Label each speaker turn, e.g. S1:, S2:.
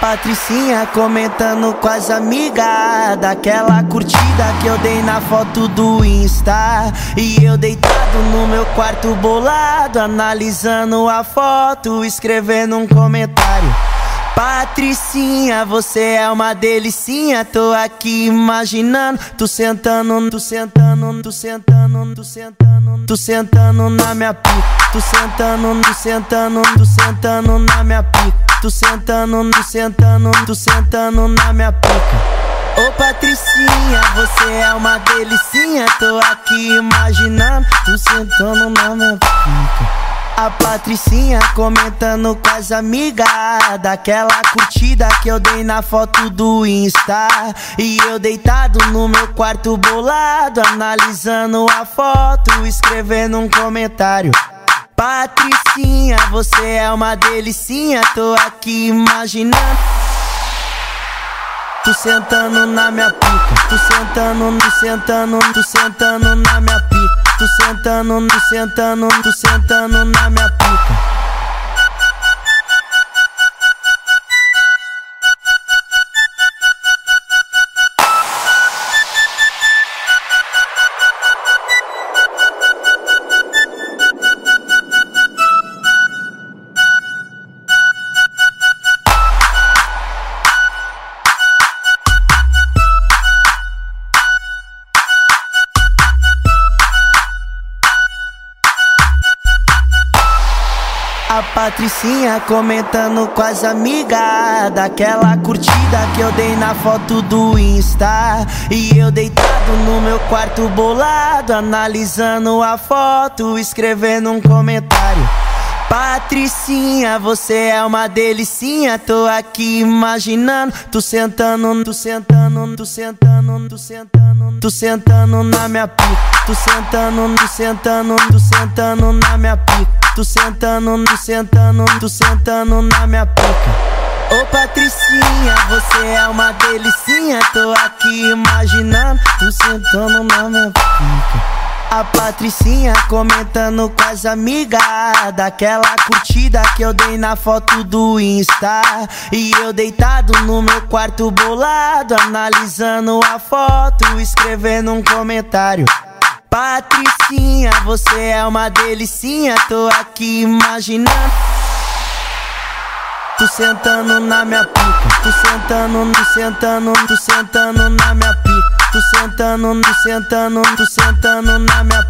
S1: Patricinha comentando com as amigas Daquela curtida que eu dei na foto do Insta E eu deitado no meu quarto bolado Analisando a foto, escrevendo um comentário Patricinha, você é uma delicinha. Tô aqui imaginando, tu sentando, tu sentando, tu sentando, tu sentando, tu sentando na minha pica. Tu sentando, tu sentando, tu sentando na minha pica. Tu sentando, tu sentando, tu sentando na minha pica. Ô Patricinha, você é uma delicinha. Tô aqui imaginando, tu sentando na minha pica. A Patricinha comentando com as amigas Daquela curtida que eu dei na foto do Insta. E eu deitado no meu quarto bolado Analisando a foto, escrevendo um comentário. Patricinha, você é uma delicinha, tô aqui imaginando. Tu sentando na minha pica, tu sentando, tu sentando, tu sentando na minha pica, tu sentando, tu sentando, tu sentando na minha pica. A Patricinha comentando com as amigas Daquela curtida que eu dei na foto do Insta E eu deitado no meu quarto bolado Analisando a foto, escrevendo um comentário Patricinha, você é uma delicinha. Tô aqui imaginando, tu sentando, tu sentando, tu sentando, tu sentando, tu sentando na minha pica. Tu sentando, tu sentando, tu sentando na minha pica. Tu sentando, tu sentando, tu sentando na minha pica. Ô Patricinha, você é uma delicinha. Tô aqui imaginando, tu sentando na minha pica. A Patricinha comentando com as amigas Daquela curtida que eu dei na foto do Insta E eu deitado no meu quarto bolado Analisando a foto, escrevendo um comentário Patricinha, você é uma delicinha. Tô aqui imaginando. Tu sentando na minha pica Tu sentando, tu sentando, tu sentando na minha pica Tu sentando, tu sentando, tu sentando na minha